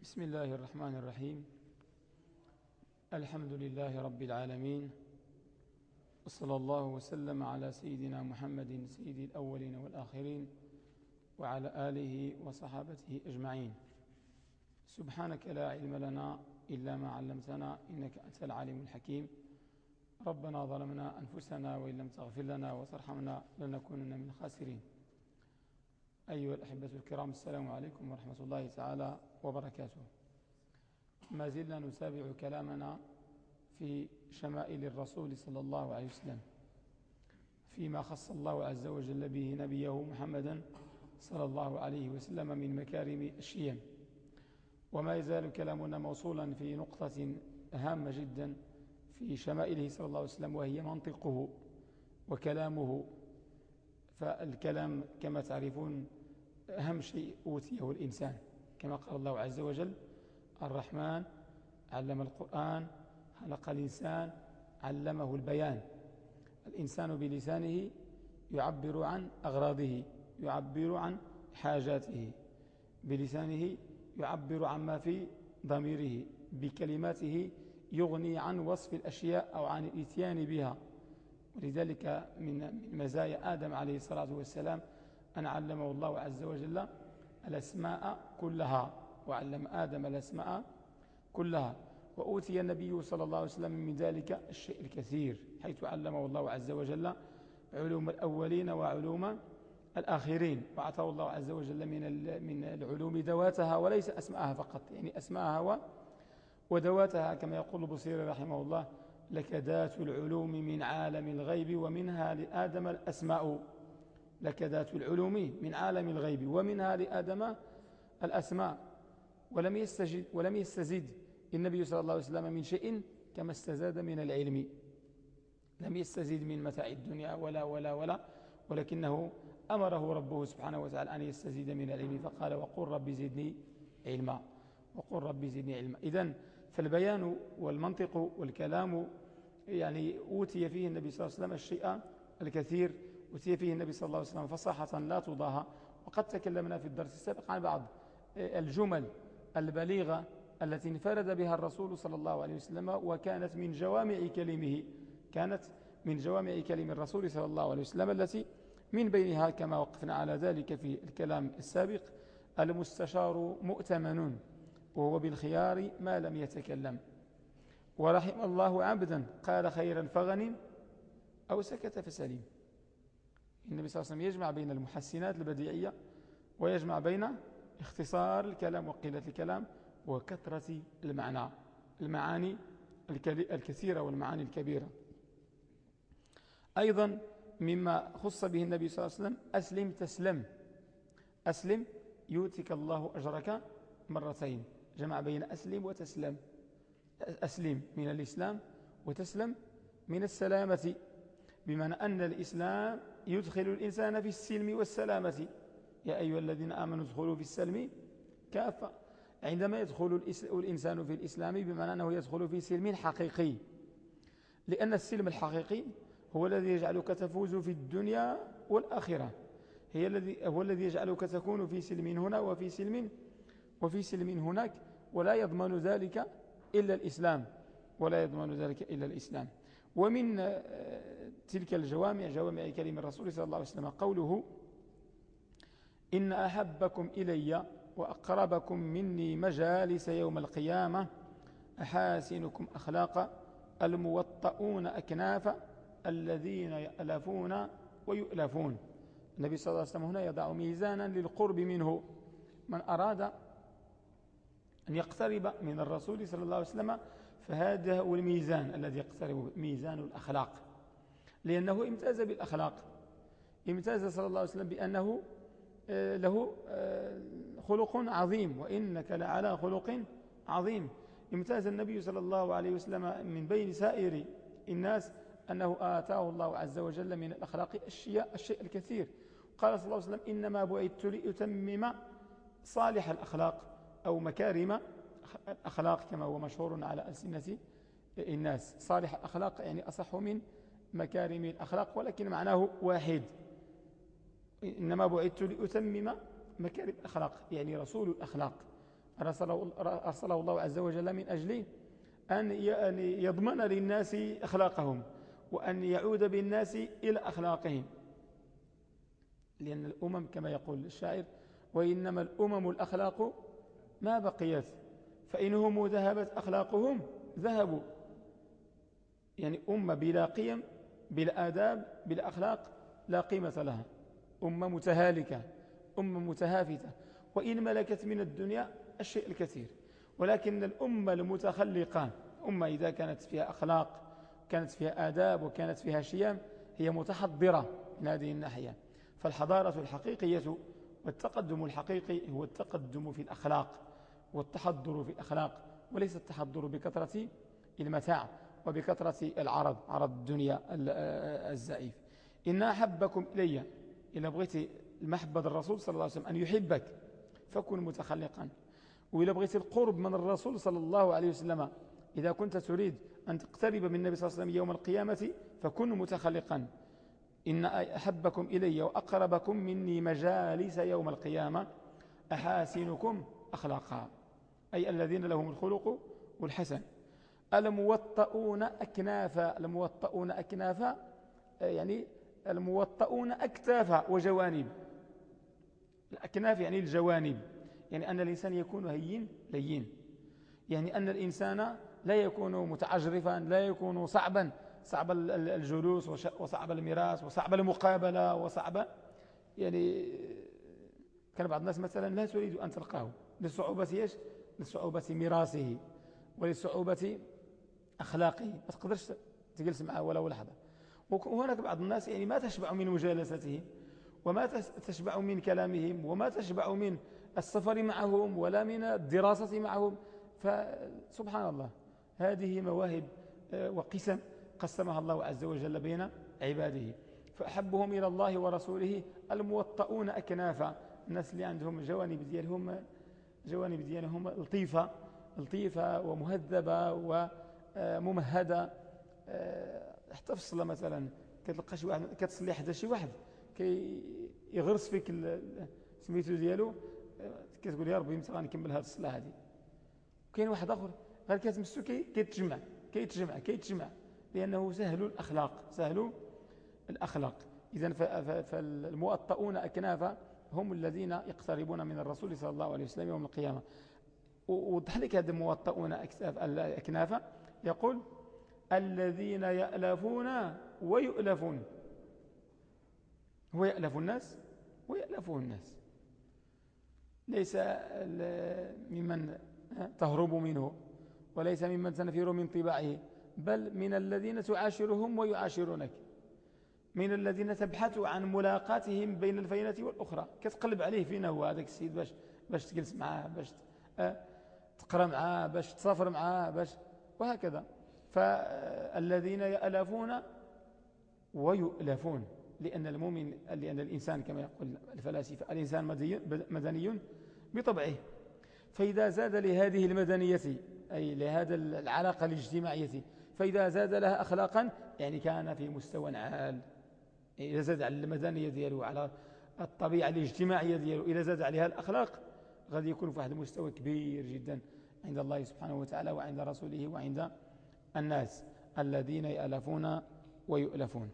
بسم الله الرحمن الرحيم. الحمد لله رب العالمين. وصلى الله وسلم على سيدنا محمد سيد الأولين والآخرين وعلى آله وصحابته أجمعين. سبحانك لا علم لنا إلا ما علمتنا إنك أنت العليم الحكيم. ربنا ظلمنا أنفسنا وإن لم تغفر لنا وترحمنا لنكونن من الخاسرين. أيها الأحبة الكرام السلام عليكم ورحمة الله تعالى وبركاته. ما زلنا نتابع كلامنا في شمائل الرسول صلى الله عليه وسلم فيما خص الله عز وجل به نبيه محمدا صلى الله عليه وسلم من مكارم الشيم. وما يزال كلامنا موصولا في نقطة هامة جدا في شمائله صلى الله عليه وسلم وهي منطقه وكلامه. فالكلام كما تعرفون أهم شيء أوتيه الإنسان. كما قال الله عز وجل الرحمن علم القرآن خلق الإنسان علمه البيان. الإنسان بلسانه يعبر عن أغراضه يعبر عن حاجاته. بلسانه يعبر عما في ضميره بكلماته يغني عن وصف الأشياء أو عن الإتيان بها. ولذلك من مزايا آدم عليه الصلاة والسلام أن علمه الله عز وجل الأسماء كلها وعلم آدم الأسماء كلها وأوتي النبي صلى الله عليه وسلم من ذلك الشيء الكثير حيث علمه الله عز وجل علوم الأولين وعلوم الآخرين وأعطاه الله عز وجل من من العلوم ذواتها وليس أسماءها فقط يعني أسماءها ودواتها كما يقول بصير رحمه الله لك ذات العلوم من عالم الغيب ومنها لآدم الأسماء. لك ذات العلوم من عالم الغيب ومنها لآدم الأسماء. ولم يستجد ولم يستزد النبي صلى الله عليه وسلم من شيء كما استزاد من العلم. لم يستزيد من متاع الدنيا ولا ولا ولا ولكنه أمره ربه سبحانه وتعالى أن يستزيد من العلم. فقال وقل رب زدني علما. وقل رب زدني علما. إذن فالبيان والمنطق والكلام يعني أوتي فيه النبي صلى الله عليه وسلم الشيء الكثير أتي فيه النبي صلى الله عليه وسلم فصاحة لا تضاهى. وقد تكلمنا في الدرس السابق عن بعض الجمل البليغة التي انفرد بها الرسول صلى الله عليه وسلم وكانت من جوامع كلمه كانت من جوامع كلم الرسول صلى الله عليه وسلم التي من بينها كما وقفنا على ذلك في الكلام السابق المستشار مؤتمن وهو بالخيار ما لم يتكلم. ورحم الله عبدا قال خيرا فغن أو سكت فسليم النبي صلى الله عليه وسلم يجمع بين المحسنات البديعية ويجمع بين اختصار الكلام وقلة الكلام وكثرة المعنى المعاني الكثيرة والمعاني الكبيرة. أيضا مما خص به النبي صلى الله عليه وسلم أسلم تسلم. أسلم يؤتك الله أجرك مرتين. جمع بين أسلم وتسلم. أسلم من الإسلام وتسلم من السلامة بمعنى أن الإسلام يدخل الإنسان في السلم والسلامة. يا أيها الذين آمنوا ادخلوا في السلم كافة. عندما يدخل الإنسان في الإسلام بمعنى أنه يدخل في سلم حقيقي. لأن السلم الحقيقي هو الذي يجعلك تفوز في الدنيا والآخرة. هي الذي هو الذي يجعلك تكون في سلم هنا وفي سلم وفي سلم هناك. ولا يضمن ذلك إلا الإسلام. ولا يضمن ذلك إلا الإسلام. ومن آه، تلك الجوامع جوامع كلمة الرسول صلى الله عليه وسلم قوله إن أحبكم إلي وأقربكم مني مجالس يوم القيامة أحاسنكم أخلاق الموطؤون أكناف الذين يألفون ويؤلفون. النبي صلى الله عليه وسلم هنا يضع ميزانا للقرب منه. من أراد أن يقترب من الرسول صلى الله عليه وسلم فهذا هو الميزان الذي يقترب ميزان الأخلاق. لأنه امتاز بالأخلاق. امتاز صلى الله عليه وسلم بأنه آه، له آه، خلق عظيم وإنك لعلى خلق عظيم. امتاز النبي صلى الله عليه وسلم من بين سائر الناس أنه آتاه الله عز وجل من الأخلاق الشيء, الشيء الكثير. قال صلى الله عليه وسلم إنما بعثت لأتمم صالح الأخلاق أو مكارم الأخلاق كما هو مشهور على ألسنة الناس. صالح الأخلاق يعني أصح من مكارم الأخلاق ولكن معناه واحد. إنما بعثت لأتمم مكارم الأخلاق يعني رسول الأخلاق. أرسله الله عز وجل من أجل أن يضمن للناس أخلاقهم وأن يعود بالناس إلى أخلاقهم. لأن الأمم كما يقول الشاعر وإنما الأمم الأخلاق ما بقيت. فإنهم ذهبت أخلاقهم ذهبوا. يعني أمة بلا قيم بلا آداب بلا أخلاق لا قيمة لها. أمة متهالكة أمة متهافتة. وإن ملكت من الدنيا الشيء الكثير. ولكن الأمة المتخلقة أمة إذا كانت فيها أخلاق كانت فيها آداب وكانت فيها شيام هي متحضرة من هذه الناحية. فالحضارة الحقيقية والتقدم الحقيقي هو التقدم في الأخلاق. والتحضر في الأخلاق وليس التحضر بكثرة المتاع وبكثرة العرض عرض الدنيا الزائف إن أحبكم إلي إذا بغيت المحبة الرسول صلى الله عليه وسلم أن يحبك فكن متخلقا. وإذا بغيت القرب من الرسول صلى الله عليه وسلم إذا كنت تريد أن تقترب من النبي صلى الله عليه وسلم يوم القيامة فكن متخلقا. إن أحبكم إلي وأقربكم مني مجالس يوم القيامة أحاسنكم أخلاقا. أي الذين لهم الخلق والحسن الموطؤون أكنافا الموطؤون أكنافا يعني الموطؤون أكتافا وجوانب. الأكناف يعني الجوانب يعني أن الإنسان يكون هين لين. يعني أن الإنسان لا يكون متعجرفا لا يكون صعبا صعب الجلوس وصعب الميراث وصعب المقابلة وصعب يعني كان بعض الناس مثلا لا تريد أن تلقاه. لصعوبة إيش؟ لصعوبة ميراثه ولصعوبة أخلاقه. ما تقدرش تجلس معه ولا لحظة. وهناك بعض الناس يعني ما تشبع من مجالسته وما تشبع من كلامهم وما تشبع من السفر معهم ولا من الدراسة معهم. فسبحان الله هذه مواهب آه، وقسم قسمها الله عز وجل بين عباده. فأحبهم إلى الله ورسوله الموطؤون أكنافا الناس اللي عندهم جوانب ديالهم جوانب ديالهم لطيفة لطيفة ومهذبة وممهدة آه، حتى في الصلاة مثلا كتلقى شي واحد كتصلي حدا شي واحد كي يغرس فيك سميتو ديالو كتقول يا ربي متى غنكمل هذه الصلاة هذه كاين واحد آخر غير كتمسو كيتجمع كيتجمع كيتجمع لأنه سهل الأخلاق سهل الأخلاق. اذا فالمؤطؤون أكنافا هم الذين يقتربون من الرسول صلى الله عليه وسلم يوم القيامة. ووضح لك هذا المؤطؤون اكنافا يقول الذين يألفون ويؤلفون. هو يألف الناس ويألفه الناس. ليس ممن تهرب منه وليس ممن تنفر من طباعه بل من الذين تعاشرهم ويعاشرونك. من الذين تبحث عن ملاقاتهم بين الفينة والأخرى. كتقلب عليه فينا هو هذاك السيد باش باش تجلس معاه باش تقرأ معاه باش تسافر معاه باش وهكذا. فالذين يألفون ويؤلفون لأن المؤمن لأن الإنسان كما يقول الفلاسفة الإنسان مدني بطبعه. فإذا زاد لهذه المدنية أي لهذا العلاقة الاجتماعية فإذا زاد لها أخلاقا يعني كان في مستوى عال. إذا زاد على المدنية دياله على الطبيعة الاجتماعية دياله إذا زاد عليها الأخلاق غادي يكون في واحد المستوى كبير جدا عند الله سبحانه وتعالى وعند رسوله وعند الناس الذين يألفون ويؤلفون.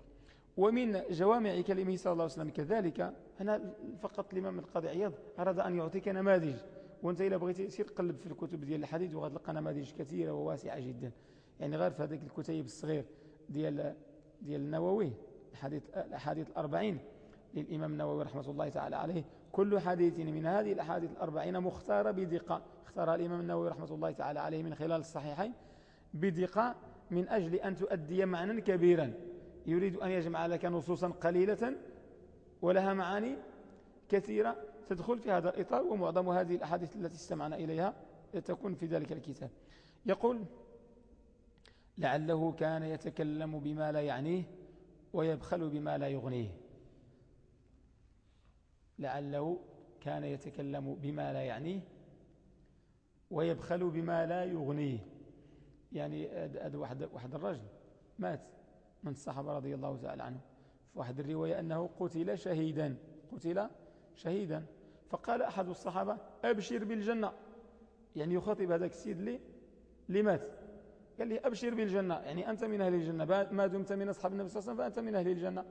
ومن جوامع كلمه صلى الله عليه وسلم كذلك هنا فقط الإمام القاضي عياض أراد أن يعطيك نماذج وأنت إلا بغيتي سير قلب في الكتب ديال الحديث وغتلقى نماذج كثيرة وواسعة جدا. يعني غير في هذاك الكتيب الصغير ديال ديال النووي. الحديث الأحاديث الأربعين للإمام النووي رحمة الله تعالى عليه. كل حديث من هذه الأحاديث الأربعين مختارة بدقة. اختارها الإمام النووي رحمة الله تعالى عليه من خلال الصحيحين بدقة من أجل أن تؤدي معنى كبيرا. يريد أن يجمع لك نصوصا قليلة ولها معاني كثيرة تدخل في هذا الإطار ومعظم هذه الأحاديث التي استمعنا إليها تكون في ذلك الكتاب. يقول لعله كان يتكلم بما لا يعنيه ويبخل بما لا يغنيه. لعله كان يتكلم بما لا يعنيه ويبخل بما لا يغنيه. يعني هذا واحد واحد الرجل مات من الصحابة رضي الله تعالى عنه. في واحد الرواية أنه قتل شهيدا قتل شهيدا. فقال أحد الصحابة أبشر بالجنة. يعني يخاطب هذاك السيد اللي مات قال لي أبشر بالجنة. يعني أنت من أهل الجنة. ما دمت من أصحاب النبي صلى الله عليه وسلم فأنت من أهل الجنة.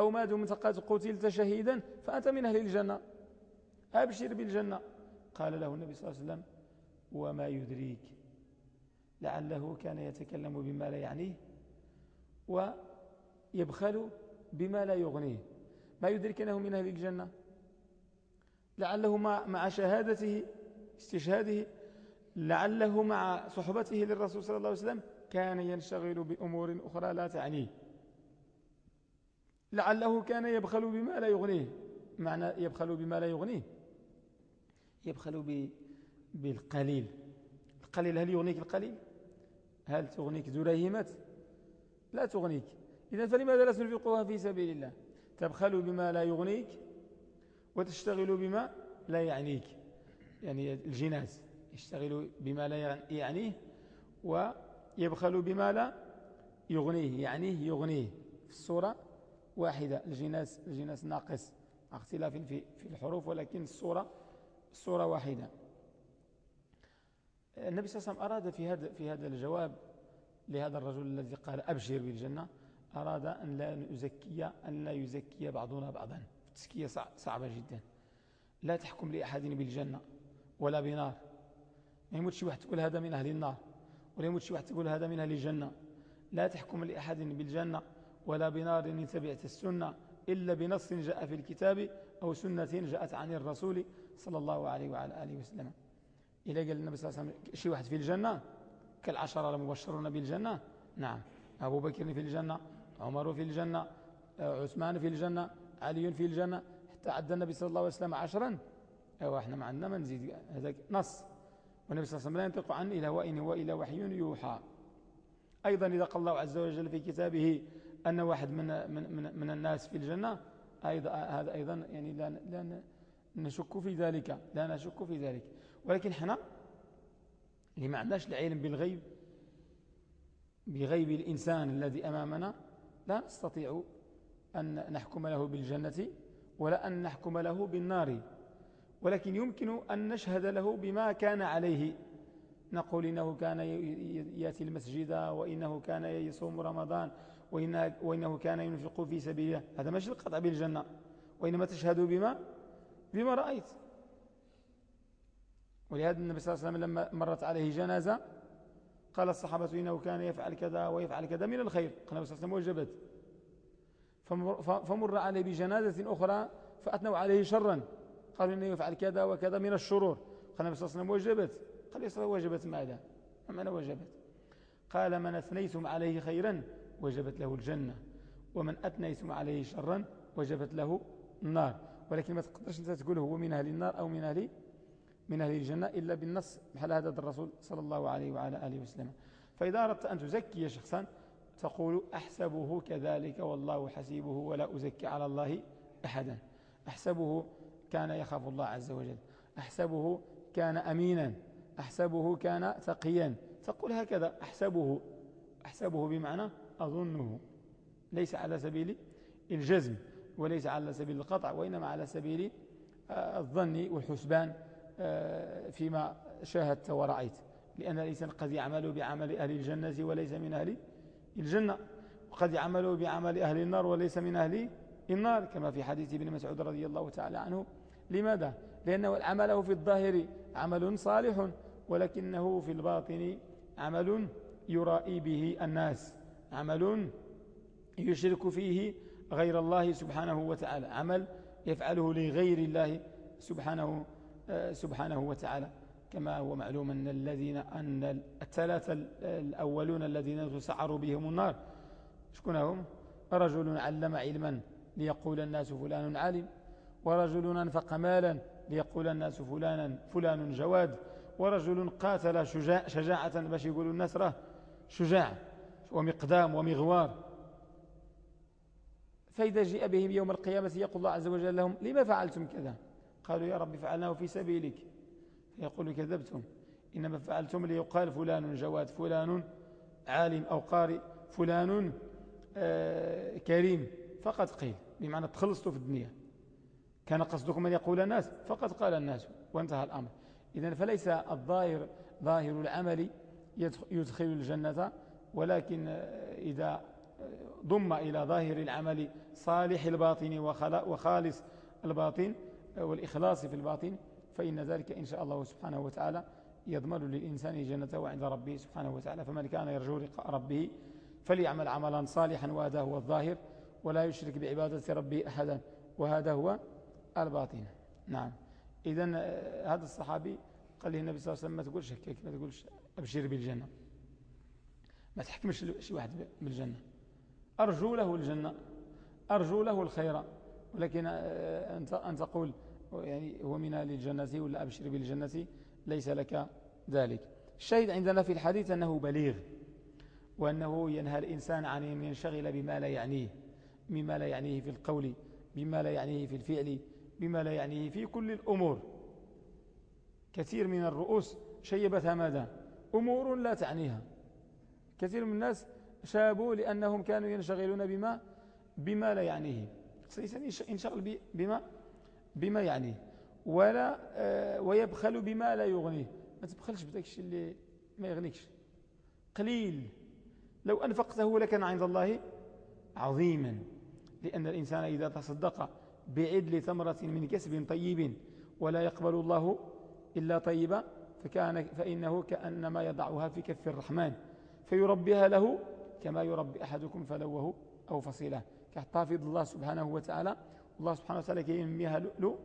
أو ما دمت قد قتلت شهيدا فأنت من أهل الجنة. أبشر بالجنة. قال له النبي صلى الله عليه وسلم وما يدريك لعله كان يتكلم بما لا يعنيه ويبخل بما لا يغنيه. ما يدرك أنه من أهل الجنة؟ لعله مع شهادته استشهاده لعله مع صحبته للرسول صلى الله عليه وسلم كان ينشغل بأمور أخرى لا تعنيه. لعله كان يبخل بما لا يغنيه. معنى يبخل بما لا يغنيه. يبخل بالقليل. القليل هل يغنيك القليل؟ هل تغنيك دريهمات لا تغنيك. إذا فلماذا لا تنفقها في سبيل الله؟ تبخل بما لا يغنيك وتشتغل بما لا يعنيك. يعني الجناس يشتغل بما لا يعنيه ويبخل بما لا يغنيه يعنيه يغنيه. في الصورة واحدة الجناس الجناس ناقص. اختلاف في في الحروف ولكن الصورة الصورة واحدة. النبي صلى الله عليه وسلم أراد في هذا في هذا الجواب لهذا الرجل الذي قال أبشر بالجنة أراد أن لا يزكي أن لا يزكي بعضنا بعضا. التزكية صعبة جدا. لا تحكم لأحد بالجنة ولا بنار. ما يموت شي واحد تقول هذا من أهل النار ولا يموت شي واحد تقول هذا من أهل الجنة. لا تحكم لأحد بالجنة ولا بنار إن تبعت السنة إلا بنص جاء في الكتاب أو سنة جاءت عن الرسول صلى الله عليه وعلى آله وسلم. إلى قال النبي صلى الله عليه وسلم شي واحد في الجنة؟ كالعشرة المبشرون بالجنة؟ نعم. أبو بكر في الجنة عمر في الجنة عثمان في الجنة علي في الجنة حتى عد النبي صلى الله عليه وسلم عشرا. أيوة إحنا ما عندنا ما نزيد هذا نص. والنبي صلى الله عليه وسلم لا ينطق عن إلى وإن هو إلى وحي يوحى. أيضا إذا قال الله عز وجل في كتابه أن واحد من, من, من, من الناس في الجنة أيضا هذا أيضا يعني لا, لا نشك في ذلك لا نشك في ذلك. ولكن إحنا اللي ما عندناش العلم بالغيب بغيب الإنسان الذي أمامنا لا نستطيع أن نحكم له بالجنة ولا أن نحكم له بالنار. ولكن يمكن أن نشهد له بما كان عليه. نقول إنه كان يأتي المسجد وإنه كان يصوم رمضان وإنه كان ينفق في سبيله. هذا مش القطع بالجنة. وإنما تشهد بما؟ بما رأيت. ولهذا النبي صلى الله عليه وسلم لما مرت عليه جنازة قال الصحابة إنه كان يفعل كذا ويفعل كذا من الخير. قال النبي صلى الله عليه وسلم وجبت. فمر عليه بجنازة أخرى فأتنوا عليه شرا. قالوا إنه يفعل كذا وكذا من الشرور. قال النبي صلى الله عليه وسلم وجبت. قال يصلي وجبت ماذا؟ ما وجبت؟ قال من أثنيتم عليه خيرا وجبت له الجنة ومن أثنيتم عليه شرا وجبت له النار. ولكن ما تقدرش أنت تقول هو من أهل النار أو من أهل من أهل الجنة إلا بالنص بحال هذا الرسول صلى الله عليه وعلى آله وسلم. فإذا أردت أن تزكي شخصا تقول أحسبه كذلك والله حسيبه ولا أزكي على الله أحدا. أحسبه كان يخاف الله عز وجل. أحسبه كان أمينا أحسبه كان تقيا تقول هكذا أحسبه أحسبه بمعنى أظنه. ليس على سبيل الجزم وليس على سبيل القطع وإنما على سبيل آه، الظن والحسبان آه، فيما شاهدت ورأيت. لأن الإنسان قد يعمل بعمل أهل الجنة وليس من أهل الجنة. وقد يعمل بعمل أهل النار وليس من أهل النار كما في حديث ابن مسعود رضي الله تعالى عنه. لماذا؟ لأنه عمله في الظاهر عمل صالح ولكنه في الباطن عمل يرائي به الناس عمل يشرك فيه غير الله سبحانه وتعالى عمل يفعله لغير الله سبحانه آه، سبحانه وتعالى. كما هو معلوم أن الذين أن الثلاثة الأولون الذين تسعر بهم النار شكون هم؟ رجل علم علما ليقول الناس فلان عالم. ورجل أنفق مالا ليقول الناس فلانا فلان جواد ورجل قاتل شجاع شجاعة باش يقولوا الناس راه شجاع ومقدام ومغوار. فإذا جاء بهم يوم القيامة يقول الله عز وجل لهم لما فعلتم كذا؟ قالوا يا رب فعلناه في سبيلك. فيقول كذبتم. إنما فعلتم ليقال فلان جواد فلان عالم أو قارئ فلان آه كريم. فقد قيل بمعنى تخلصتوا في الدنيا. كان قصدكم أن يقول الناس؟ فقد قال الناس وانتهى الأمر. إذا فليس الظاهر ظاهر العمل يدخل الجنة ولكن إذا ضم إلى ظاهر العمل صالح الباطن وخالص الباطن والإخلاص في الباطن فإن ذلك إن شاء الله سبحانه وتعالى يضمن للإنسان جنته عند ربه سبحانه وتعالى. فمن كان يرجو لقاء ربه فليعمل عملا صالحا وهذا هو الظاهر. ولا يشرك بعبادة ربه أحدا وهذا هو الباطن. نعم. إذا آه، هذا الصحابي قال له النبي صلى الله عليه وسلم ما تقولش هكاك ما تقولش أبشر بالجنة. ما تحكمش شي واحد بالجنة. أرجو له الجنة أرجو له الخير. ولكن آه، أنت أن تقول يعني هو من أهل الجنة ولا أبشر بالجنة؟ ليس لك ذلك. الشاهد عندنا في الحديث أنه بليغ وأنه ينهى الإنسان عن أن ينشغل بما لا يعنيه مما لا يعنيه في القول بما لا يعنيه في الفعل. بما لا يعنيه في كل الأمور. كثير من الرؤوس شيبتها ماذا؟ أمور لا تعنيها. كثير من الناس شابوا لأنهم كانوا ينشغلون بما بما لا يعنيه. الإنسان ينشغل بما بما يعنيه. ولا آه، ويبخل بما لا يغنيه. ما تبخلش بداك الشيء اللي ما يغنيكش. قليل. لو أنفقته لكان عند الله عظيما. لأن الإنسان إذا تصدق بعدل ثمرة من كسب طيب ولا يقبل الله إلا طيبا فكان فإنه كأنما يضعها في كف الرحمن فيربيها له كما يربي أحدكم فلوه أو فصيله. كحتافظ الله سبحانه وتعالى الله سبحانه وتعالى كينميها له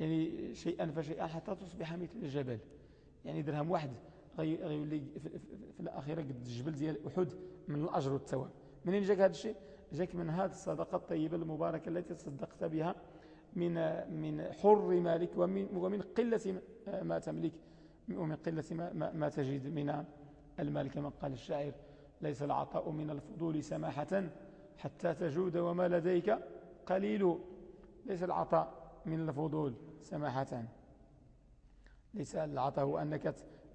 يعني شيئا فشيئا حتى تصبح مثل الجبل. يعني درهم واحد غيولي في الأخيرة قد الجبل ديال أحد من الأجر والثواب. منين جاك هذا الشيء؟ جاك من هذه الصدقة الطيبة المباركة التي تصدقت بها من من حر مالك ومن ومن قلة ما تملك ومن قلة ما, ما تجد من المال كما قال الشاعر. ليس العطاء من الفضول سماحة حتى تجود وما لديك قليل. ليس العطاء من الفضول سماحة. ليس العطاء هو أنك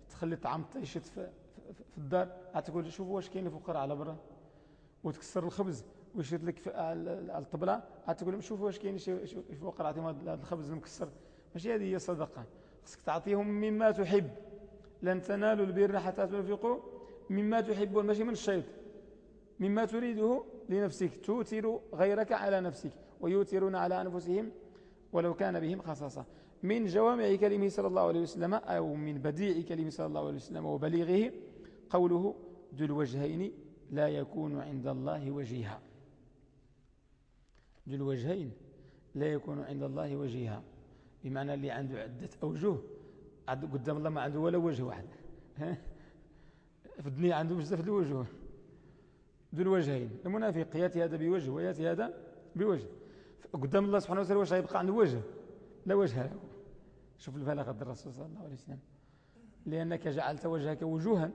تخلي طعام طيشت في, في الدار. تقول شوفوا واش كاين فقراء على برا؟ وتكسر الخبز. ويشد لك الطبلة. تقول لهم شوفوا واش كاين شي فقراء عطيهم هذا الخبز المكسر. ماشي هذه هي الصدقة خصك تعطيهم مما تحب. لن تنالوا البر حتى تنفقوا مما تحبون. ماشي من الشيط. مما تريده لنفسك. توتر غيرك على نفسك ويوترون على أنفسهم ولو كان بهم خصاصة. من جوامع كلمه صلى الله عليه وسلم أو من بديع كلمه صلى الله عليه وسلم وبليغه قوله ذو الوجهين لا يكون عند الله وجيها. ذو الوجهين لا يكون عند الله وجيها. بمعنى اللي عنده عدة أوجه قدام الله ما عنده ولا وجه واحد. في الدنيا عنده بزاف الوجوه. ذو الوجهين. المنافق ياتي هذا بوجه ويأتي هذا بوجه. قدام الله سبحانه وتعالى واش غيبقى عنده وجه؟ لا وجه له. شوف البلاغة الرسول صلى الله عليه وسلم. لأنك جعلت وجهك وجوها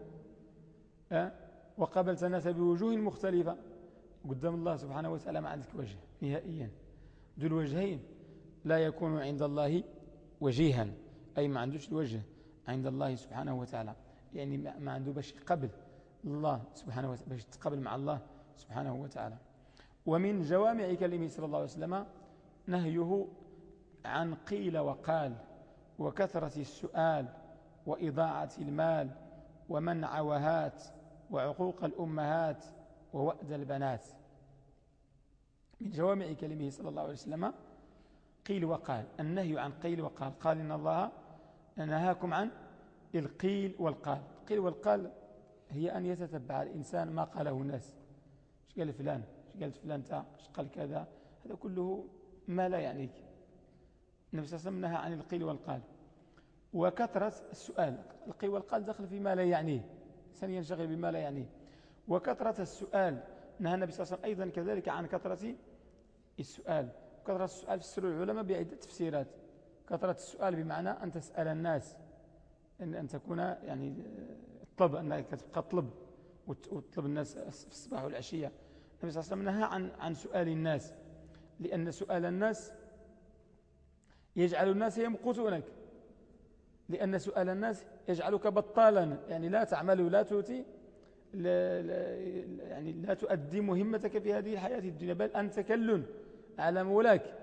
أه؟ وقابلت الناس بوجوه مختلفة. قدام الله سبحانه وتعالى ما عندك وجه. نهائيا. ذو الوجهين لا يكون عند الله وجيها. أي ما عندوش الوجه عند الله سبحانه وتعالى. يعني ما عنده باش يقبل الله سبحانه وتعالى باش يتقبل مع الله سبحانه وتعالى. ومن جوامع كلمه صلى الله عليه وسلم نهيه عن قيل وقال وكثرة السؤال وإضاعة المال ومنع وهات وعقوق الأمهات ووأد البنات. من جوامع كلمه صلى الله عليه وسلم قيل وقال. النهي عن قيل وقال. قال إن الله نهاكم عن القيل والقال. القيل والقال هي أن يتتبع الإنسان ما قاله الناس. إيش قال فلان؟ إيش قالت فلان تا؟ إيش قال كذا؟ هذا كله ما لا يعنيك. النبي صلى الله عليه وسلم نهى عن القيل والقال. وكثرة السؤال. القيل والقال دخل فيما لا يعنيه. الإنسان ينشغل بما لا يعنيه. وكثرة السؤال. نهى النبي صلى الله عليه وسلم أيضا كذلك عن كثرة السؤال. كثرة السؤال فسر العلماء بعدة تفسيرات. كثرة السؤال بمعنى أن تسأل الناس. أن, أن تكون يعني طلب أنك تبقى طلب. وتطلب الناس في الصباح والعشية. النبي صلى الله عليه وسلم نهى عن, عن سؤال الناس. لأن سؤال الناس يجعل الناس يمقتونك. لأن سؤال الناس يجعلك بطالا. يعني لا تعمل ولا تؤتي. لا لا يعني لا تؤدي مهمتك في هذه الحياة الدنيا. بل أنت كل. على مولاك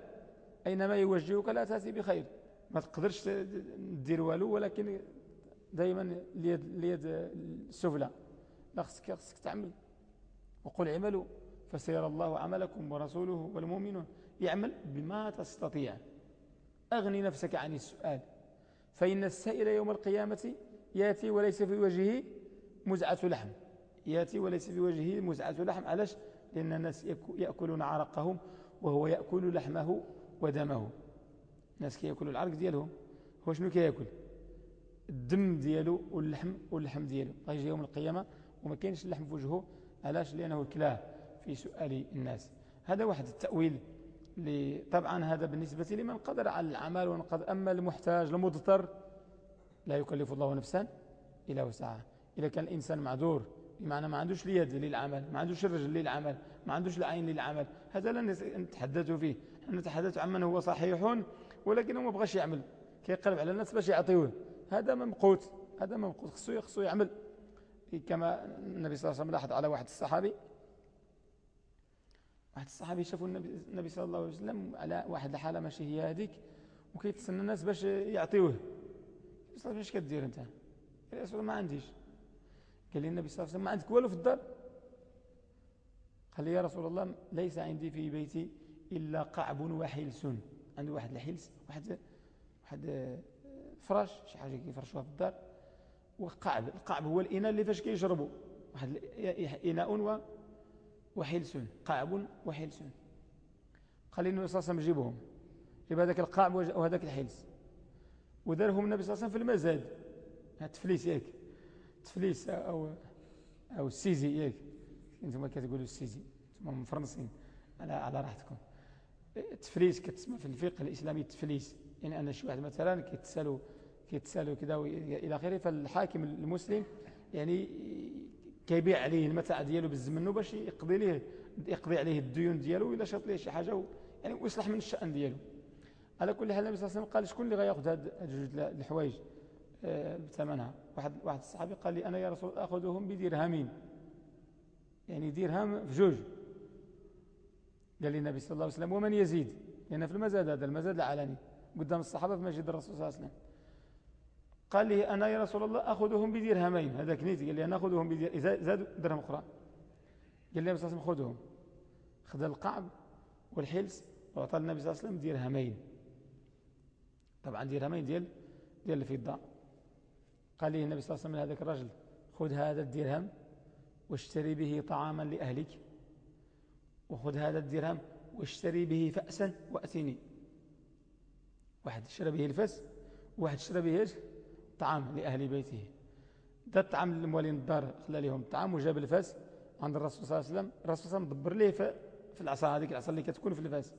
أينما يوجهك لا تأتي بخير. ما تقدرش دير والو ولكن دائما اليد اليد السفلى. لا خصك خصك تعمل. وقل اعملوا فسيرى الله عملكم ورسوله والمؤمنون. يعمل بما تستطيع. أغني نفسك عن السؤال. فإن السائل يوم القيامة يأتي وليس في وجهه مزعة لحم. يأتي وليس في وجهه مزعة لحم. علاش؟ لأن الناس يأكلون عرقهم وهو يأكل لحمه ودمه. الناس كيأكلوا العرق ديالهم هو شنو كيأكل الدم ديالو واللحم واللحم ديالو. غيجي يوم القيامة. وما كاينش اللحم في وجهه. علاش؟ لأنه كلاه في سؤال الناس. هذا واحد التأويل طبعا هذا بالنسبة لمن قدر على العمل ومن أما المحتاج المضطر لا يكلف الله نفسا إلا وسعها. إذا كان الإنسان معذور بمعنى ما عندوش اليد للعمل ما عندوش الرجل للعمل ما عندوش العين للعمل هذا لا نتحدث فيه. نتحدث عن من هو صحيح ولكنه ما بغاش يعمل. كيقلب على الناس باش يعطيوه. هذا ممقوت. هذا ممقوت. خصو خصو يعمل. كما النبي صلى الله عليه وسلم لاحظ على واحد الصحابي. واحد الصحابي شافوا النبي, صلى الله عليه وسلم على واحد الحالة ماشي هي هذيك وكيتسنى الناس باش يعطيوه. الله اش كدير انت؟ قال رسول ما عنديش. قال لي النبي صلى الله عليه وسلم ما عندك والو في الدار؟ قال لي يا رسول الله ليس عندي في بيتي إلا قعب وحلس. عنده واحد الحلس واحد واحد فراش شي حاجة كيفرشوها في الدار وقعب القعب هو الإناء اللي فاش كيشربوا واحد إناء وحلسون قعب وحلسون قال النبي صلى الله عليه وسلم جيبهم جيب هذاك القعب وهذاك الحلس. ودارهم النبي صلى الله عليه وسلم في المزاد. تفليس ياك تفليس أو أو السيزي ياك. أنتم كتقولوا السيزي أنتم مفرنسين على على راحتكم. تفليس كتسمى في الفقه الإسلامي التفليس يعني أن شي واحد مثلا كيتسالوا كيتسالوا كذا إلى آخره فالحاكم المسلم يعني كيبيع عليه المتاع ديالو بالزمنو باش يقضي ليه يقضي عليه الديون ديالو الا شاط ليه شي حاجة يعني ويصلح من الشأن ديالو. على كل حال النبي صلى الله عليه وسلم قال شكون اللي غيأخذ هاد جوج الحوايج؟ آه، بثمنها. واحد واحد الصحابي قال لي أنا يا رسول أخذهم بدرهمين. يعني درهم في جوج. قال لي النبي صلى الله عليه وسلم ومن يزيد؟ لأن في المزاد هذا المزاد العلني قدام الصحابة في مسجد الرسول صلى الله عليه وسلم. قال لي أنا يا رسول الله أخذهم بدرهمين. هذا كنيتي. قال لي أنا أخذهم بدرهم زاد درهم أخرى. قال لي النبي صلى الله عليه وسلم خذهم. خذ القعب والحلس وأعطى النبي صلى الله عليه وسلم درهمين. طبعا درهمين ديال ديال الفضة. قال لي النبي صلى الله عليه وسلم هذاك الرجل خذ هذا الدرهم واشتري به طعاما لأهلك. وخذ هذا الدرهم واشتري به فأسا وأتني. واحد اشترى به الفاس واحد اشترى به طعام لأهل بيته. ده الطعام لموالين الدار خلى لهم الطعام وجاب الفاس عند الرسول صلى الله عليه وسلم. الرسول صلى الله عليه وسلم دبر ليه في العصا هذيك العصا اللي كتكون في الفاس.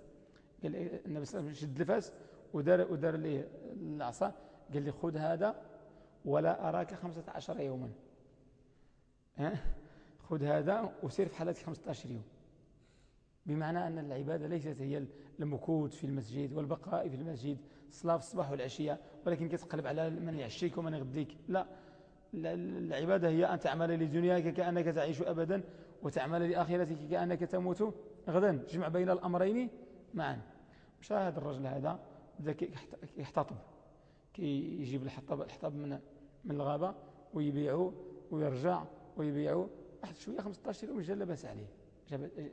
قال النبي صلى الله عليه وسلم شد الفاس ودار, ودار ليه العصا. قال لي خذ هذا ولا أراك خمسة عشر يوما. خذ هذا وسير في حالتك 15 يوم. بمعنى أن العبادة ليست هي المكوت في المسجد والبقاء في المسجد الصلاة في الصباح والعشية ولكن كتقلب على من يعشيك ومن يغديك. لا العبادة هي أن تعمل لدنياك كأنك تعيش أبدا وتعمل لآخرتك كأنك تموت غدا. جمع بين الأمرين معا. مش هذا الرجل هذا بدا يحتطب. كي يجيب الحطب الحطب من من الغابة ويبيعه ويرجع ويبيعه واحد شوية 15 يوم جا لاباس عليه.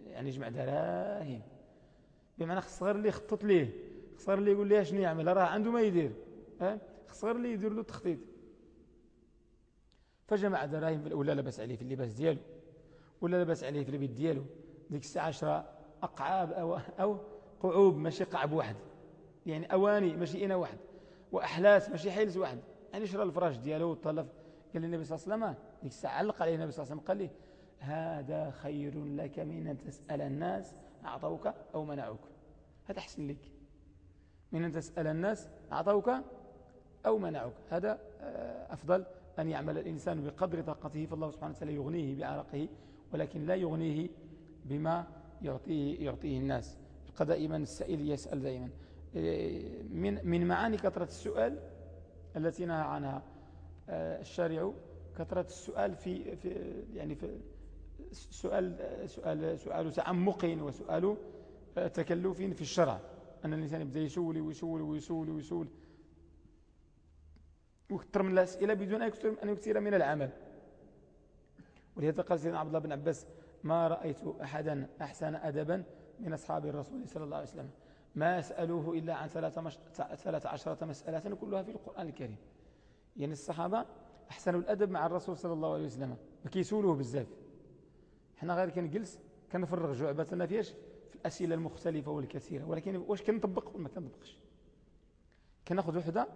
يعني جمع دراهم. بمعنى خص غير اللي يخطط ليه. خص غير اللي يقول ليه شنو يعمل؟ راه عنده ما يدير. خص غير اللي يدير له التخطيط. فجمع دراهم الاولى لبس عليه في اللباس ديالو. ولا لبس عليه في البيت ديالو. ديك الساعة شرا أقعاب أو أو قعوب ماشي قعب واحد. يعني أواني ماشي أنا واحد. وأحلاس ماشي حيلس واحد. يعني شرا الفراش ديالو وطلف قال لي النبي صلى الله عليه وسلم الساعة علق عليه النبي صلى الله عليه وسلم قال لي هذا خير لك من أن تسأل الناس أعطوك أو منعوك. هذا أحسن لك. من أن تسأل الناس أعطوك أو منعوك. هذا آه، أفضل أن يعمل الإنسان بقدر طاقته فالله سبحانه وتعالى يغنيه بعرقه ولكن لا يغنيه بما يعطيه, يعطيه الناس. يبقى دائما السائل يسأل دائما. آه، من من معاني كثرة السؤال التي نهى عنها آه، الشارع كثرة السؤال في, في يعني في سؤال سؤال سؤال تعمق وسؤال تكلف في الشرع. أن الإنسان يبدأ يسول ويسول ويسول ويسول وكثر من الأسئلة بدون أن يكثر من العمل. ولهذا قال سيدنا عبد الله بن عباس ما رأيت أحدا أحسن أدبا من أصحاب الرسول صلى الله عليه وسلم. ما أسألوه إلا عن ثلاث عشرة مسألة كلها في القرآن الكريم. يعني الصحابة أحسنوا الأدب مع الرسول صلى الله عليه وسلم. ما كيسولوه بزاف. إحنا غير كنجلس كنفرغ جعبتنا فيش في الأسئلة المختلفة والكثيرة. ولكن واش كنطبق ولا ما كنطبقش؟ كناخذ وحدة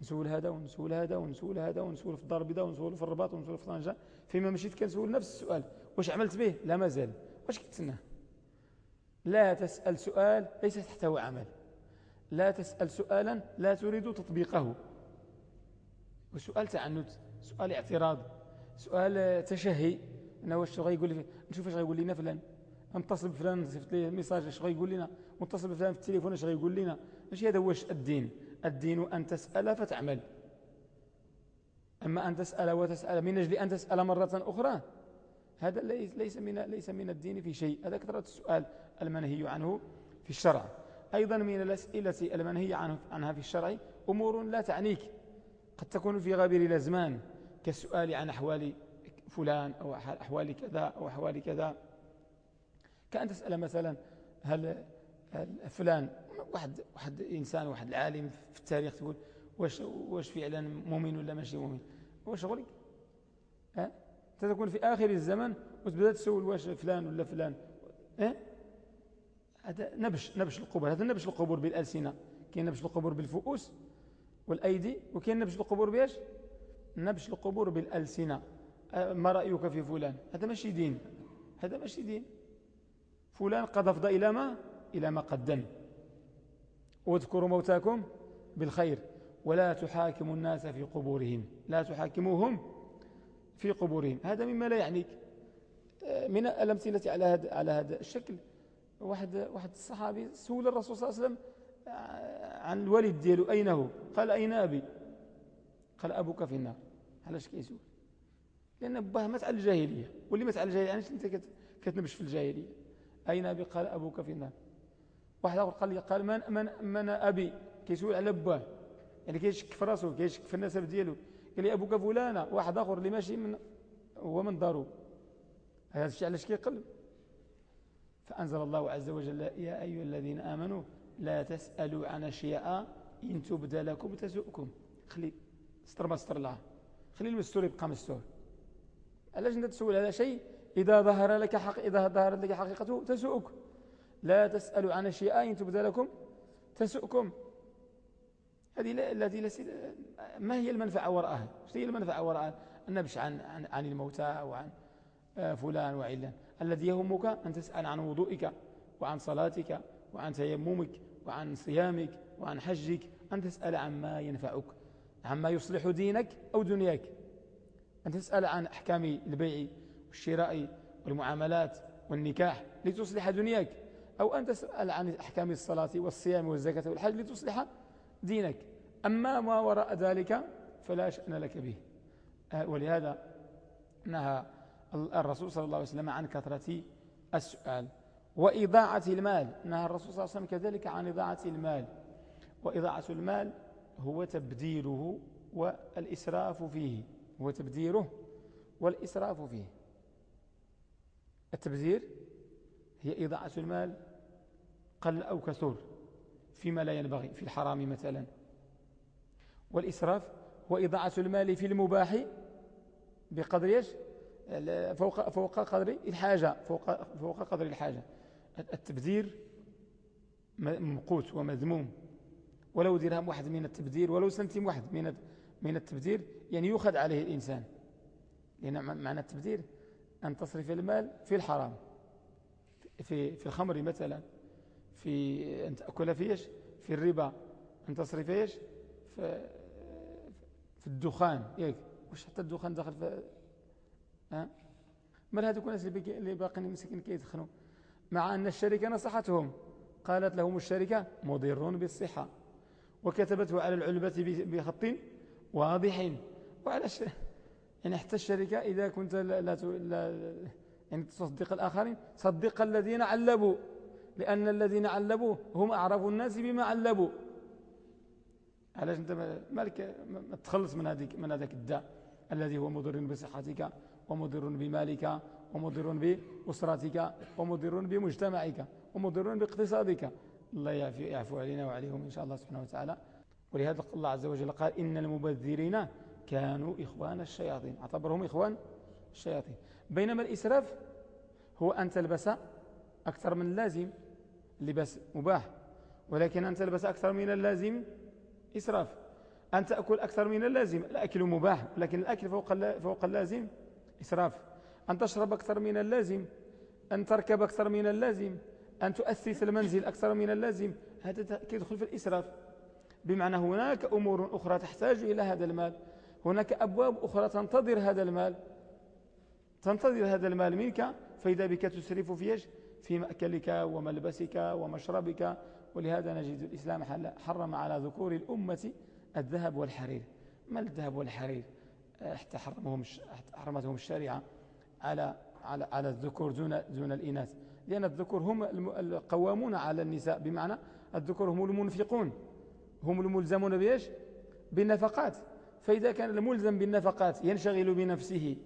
نسول هذا ونسول هذا ونسول هذا ونسول في الدار البيضاء ونسول في الرباط ونسول في طنجة فيما مشيت كنسول نفس السؤال. واش عملت به؟ لا مازال واش كتسناه؟ لا تسأل سؤال ليس تحته عمل. لا تسأل سؤالا لا تريد تطبيقه. وسؤال تعنت سؤال اعتراض سؤال تشهي. أنا واش غيقول لي نشوف اش غيقول لنا فلان. نتصل بفلان نصيفط ليه message اش غيقول لنا ونتصل بفلان في التليفون اش غيقول لنا ماشي هذا واش الدين؟ الدين أن تسأل فتعمل. أما أن تسأل وتسأل من أجل أن تسأل مرة أخرى هذا ليس من ليس من الدين في شيء. هذا كثرة السؤال المنهي عنه في الشرع. أيضا من الأسئلة المنهي عنها في الشرع أمور لا تعنيك. قد تكون في غابر الأزمان كالسؤال عن أحوال فلان أو أحوال كذا أو أحوال كذا. كأن تسأل مثلا هل, هل فلان واحد, واحد إنسان واحد العالم في التاريخ تقول واش, واش فعلا مؤمن ولا ماشي مؤمن؟ واش شغلك. أه؟ تكون في آخر الزمن وتبدأ تسول واش فلان ولا فلان. أه؟ هذا نبش نبش القبور هذا نبش القبور بالألسنة. كاين نبش القبور بالفؤوس والأيدي وكاين نبش القبور بيش نبش القبور بالألسنة. ما رأيك في فلان؟ هذا ماشي دين. هذا ماشي دين. فلان قد أفضى إلى ما؟ إلى ما قدم واذكروا موتاكم بالخير. ولا تحاكموا الناس في قبورهم. لا تحاكموهم في قبورهم. هذا مما لا يعنيك. من الأمثلة على هذا على هذا الشكل. واحد واحد الصحابي سول الرسول صلى الله عليه وسلم عن الوالد ديالو أين هو؟ قال أين أبي؟ قال أبوك في النار. علاش كيسول؟ لأن باه مات على الجاهلية. واللي مات على الجاهلية يعني أنت كتنبش في الجاهلية؟ أين أبي؟ قال أبوك في النار. واحد آخر قال لي قال من, من, من أبي؟ كيسول على باه. يعني كيشك في راسه كيشك في النسب ديالو. قال لي أبوك فلانة. واحد آخر اللي ماشي من هو من دارو. هذا الشيء علاش كيقلب؟ فأنزل الله عز وجل يا أيها الذين آمنوا لا تسألوا عن أشياء إن تبدى لكم تسؤكم خلي ستر ما ستر الله خلي المستور يبقى مستور. علاش أنت تسول على شيء؟ إذا ظهر لك حق إذا ظهرت لك حقيقته تسؤك لا تسألوا عن أشياء إن تبدى لكم تسؤكم هذه التي ما هي المنفعة وراءها؟ إيش هي المنفعة وراءها؟ النبش عن, عن, عن الموتى وعن آه، فلان وعلان. الذي يهمك أن تسأل عن وضوئك وعن صلاتك وعن تيممك وعن صيامك وعن حجك أن تسأل عما ينفعك عما يصلح دينك أو دنياك. أن تسأل عن أحكام البيع والشراء والمعاملات والنكاح لتصلح دنياك أو أن تسأل عن أحكام الصلاة والصيام والزكاة والحج لتصلح دينك. أما ما وراء ذلك فلا شأن لك به. آه، ولهذا نهى الرسول صلى الله عليه وسلم عن كثرة السؤال. وإضاعة المال. نهى الرسول صلى الله عليه وسلم كذلك عن إضاعة المال. وإضاعة المال هو تبذيره والإسراف فيه. هو تبذيره والإسراف فيه. التبذير هي إضاعة المال قل أو كثر فيما لا ينبغي في الحرام مثلا. والإسراف هو إضاعة المال في المباح بقدر يش فوق, فوق قدر الحاجة فوق, فوق قدر الحاجة. التبذير ممقوت ومذموم. ولو درهم واحد من التبذير ولو سنتيم واحد من من التبذير يعني يؤخذ عليه الإنسان. لأن معنى التبذير أن تصرف المال في الحرام. في في الخمر مثلا في أن تأكل فيش في الربا. أن تصرف إيش؟ في, في الدخان. ياك وش حتى الدخان دخل في ها؟ مال هذوك الناس اللي باقين مسكين كيدخنوا؟ مع أن الشركة نصحتهم. قالت لهم الشركة مضر بالصحة. وكتبته على العلبة بخط واضح وعلى الش... يعني حتى الشركة إذا كنت لا, لا, لا يعني تصدق الآخرين صدق الذين علبوا. لأن الذين علبوا هم أعرف الناس بما علبوا. علاش أنت مالك ما تخلص من هذيك من هذاك الداء الذي هو مضر بصحتك ومضر بمالك ومضر بأسرتك ومضر بمجتمعك ومضر باقتصادك. الله يعفو, يعفو علينا وعليهم إن شاء الله سبحانه وتعالى. ولهذا الله عز وجل قال إن المبذرين كانوا إخوان الشياطين. أعتبرهم إخوان الشياطين. بينما الإسراف هو أن تلبس أكثر من اللازم اللباس مباح. ولكن أن تلبس أكثر من اللازم إسراف. أن تأكل أكثر من اللازم الأكل مباح لكن الأكل فوق اللازم إسراف. أن تشرب أكثر من اللازم أن تركب أكثر من اللازم أن تؤسس المنزل أكثر من اللازم. هذا يدخل في الإسراف. بمعنى هناك أمور أخرى تحتاج إلى هذا المال. هناك أبواب أخرى تنتظر هذا المال. تنتظر هذا المال منك فإذا بك تسرف في في مأكلك وملبسك ومشربك. ولهذا نجد الإسلام حرم على ذكور الأمة الذهب والحرير. ما الذهب والحرير؟ حتى حرمهم حرمتهم الشريعة. على على على الذكور دون دون الإناث. لأن الذكور هم القوامون على النساء. بمعنى الذكور هم المنفقون. هم الملزمون بإيش؟ بالنفقات. فإذا كان الملزم بالنفقات ينشغل بنفسه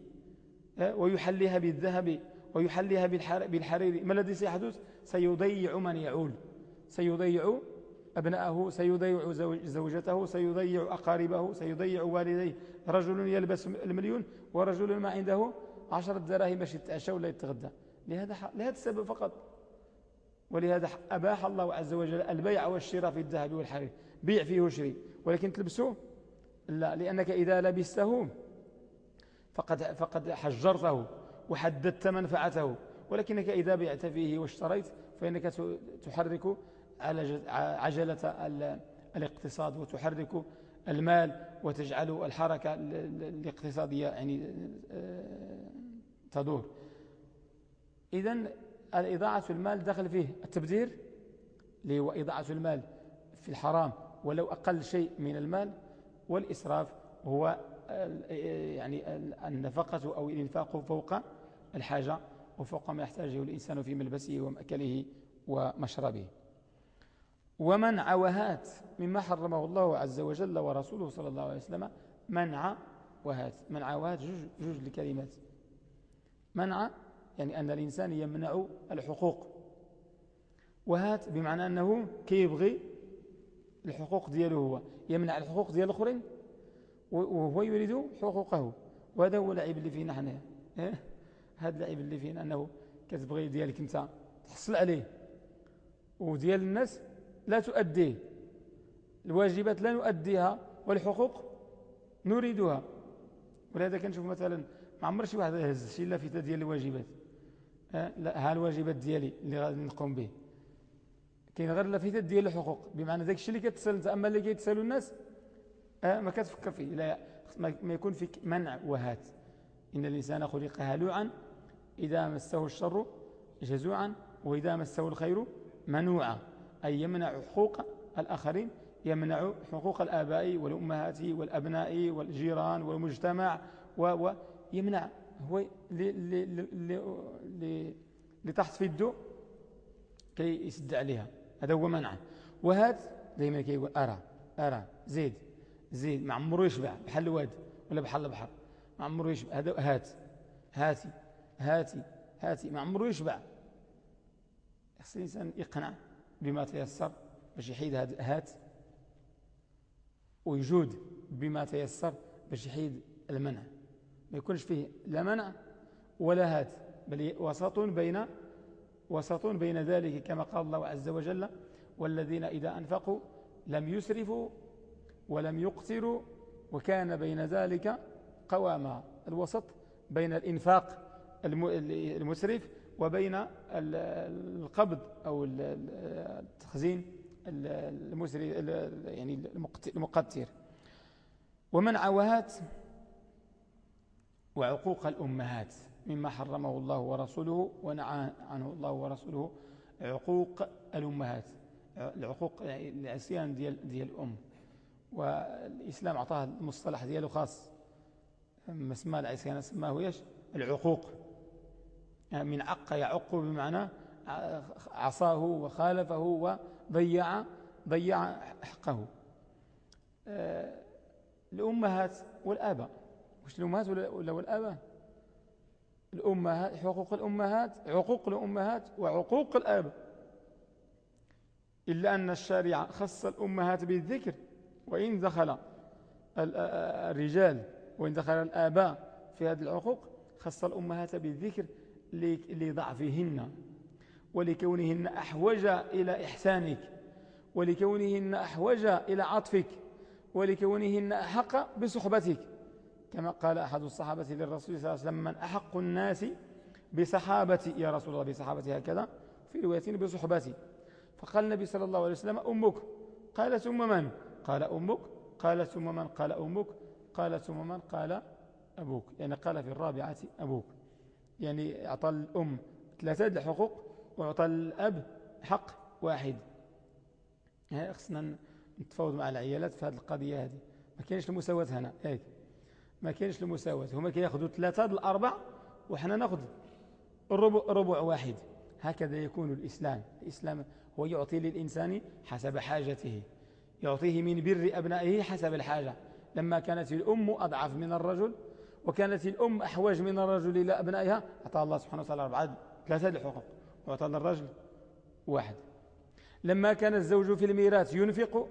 ويحليها بالذهب ويحليها بالحرير. ما الذي سيحدث؟ سيضيع من يعول. سيضيع أبناءه سيضيع زوجته سيضيع أقاربه سيضيع والديه. رجل يلبس المليون ورجل ما عنده عشرة دراهم باش يتعشى ولا يتغدى. لهذا لهذا السبب فقط. ولهذا أباح الله عز وجل البيع والشراء في الذهب والحرير. بيع فيه وشري. ولكن تلبسه لا لأنك إذا لبسته فقد, فقد حجرته وحددت منفعته. ولكنك إذا بعت فيه واشتريت فإنك تحرك عجلة الاقتصاد وتحرك المال وتجعل الحركة الاقتصادية يعني آه، تدور. إذا الإضاعة المال دخل فيه التبذير اللي هو إضاعة المال في الحرام ولو أقل شيء من المال والإسراف هو يعني النفقة أو الإنفاق فوق الحاجة وفوق ما يحتاجه الإنسان في ملبسه ومأكله ومشربه. ومنع وهات مما حرمه الله عز وجل ورسوله صلى الله عليه وسلم منع وهات. منع وهات جوج, جوج لكلمات منع يعني أن الإنسان يمنع الحقوق. وهات بمعنى أنه كيبغي الحقوق دياله هو. يمنع الحقوق ديال الآخرين وهو يريد حقوقه. وهذا هو العيب اللي فينا حنا هذا العيب اللي فينا أنه كتبغي ديالك أنت تحصل عليه. وديال الناس لا تؤديه. الواجبات لا نؤديها والحقوق نريدها. ولهذا كنشوف مثلا ما عمر شي واحد يهز شي لافته ديال الواجبات. لا ها الواجبات ديالي اللي غادي نقوم به. كاين غير لافته ديال الحقوق. بمعنى داك الشيء اللي كتسال انت أما اللي كيتسالوا الناس ما كتفكر فيه. لا ما يكون فيك منع وهات. إن الإنسان خلق هلوعا إذا مسه الشر جزوعا وإذا مسه الخير منوعا. أي يمنع حقوق الآخرين يمنع حقوق الآباء والأمهات والأبناء والجيران والمجتمع ويمنع هو الدو كي يسد عليها. هذا هو منع. وهذا دائما كيقول أرى أرى زيد زيد ما عمره يشبع بحال الواد ولا بحال البحر. ما عمره يشبع. هذا هات هاتي هاتي هاتي ما عمره يشبع. خص الإنسان يقنع. بما تيسر باش يحيد هذا هات ويجود بما تيسر باش يحيد المنع. ما يكونش فيه لا منع ولا هات بل وسط بين وسط بين ذلك كما قال الله عز وجل والذين إذا أنفقوا لم يسرفوا ولم يقتروا وكان بين ذلك قواما. الوسط بين الإنفاق المسرف وبين القبض أو التخزين المسرف يعني المقتر ومن عوهات وعقوق الأمهات مما حرمه الله ورسوله ونعى عنه الله ورسوله عقوق الأمهات العقوق العصيان ديال, ديال الأم. والإسلام أعطاه المصطلح دياله خاص. ما سمى العصيان سماه إيش؟ العقوق. من عق يعق بمعنى عصاه وخالفه وضيع ضيع حقه. آه، الأمهات والآباء. مش الأمهات ولا والآباء؟ الأمهات حقوق الأمهات عقوق الأمهات وعقوق الآباء. إلا أن الشارع خص الأمهات بالذكر وإن دخل الرجال وإن دخل الآباء في هذه العقوق خص الأمهات بالذكر لضعفهن ولكونهن أحوج إلى إحسانك ولكونهن أحوج إلى عطفك ولكونهن أحق بصحبتك. كما قال أحد الصحابة للرسول صلى الله عليه وسلم من أحق الناس بصحابتي يا رسول الله بصحابتي هكذا في رواية بصحبتي. فقال النبي صلى الله عليه وسلم أمك. قال ثم من؟ قال أمك. قال ثم من؟ قال أمك. قال ثم من؟ قال أبوك. يعني قال في الرابعة أبوك. يعني أعطى الأم ثلاثة الحقوق وأعطى الأب حق واحد. خصنا نتفاوض مع العيالات في هذه القضية هذه. ما كاينش المساواة هنا. هيك. ما كاينش المساواة. هما كياخذوا ثلاثة الأربع وحنا ناخذ الربع ربع واحد. هكذا يكون الإسلام. الإسلام هو يعطي للإنسان حسب حاجته. يعطيه من بر أبنائه حسب الحاجة. لما كانت الأم أضعف من الرجل وكانت الأم أحوج من الرجل إلى أبنائها. أعطى الله سبحانه وتعالى أربعة ثلاثة الحقوق وأعطى للرجل واحد. لما كان الزوج في الميراث ينفق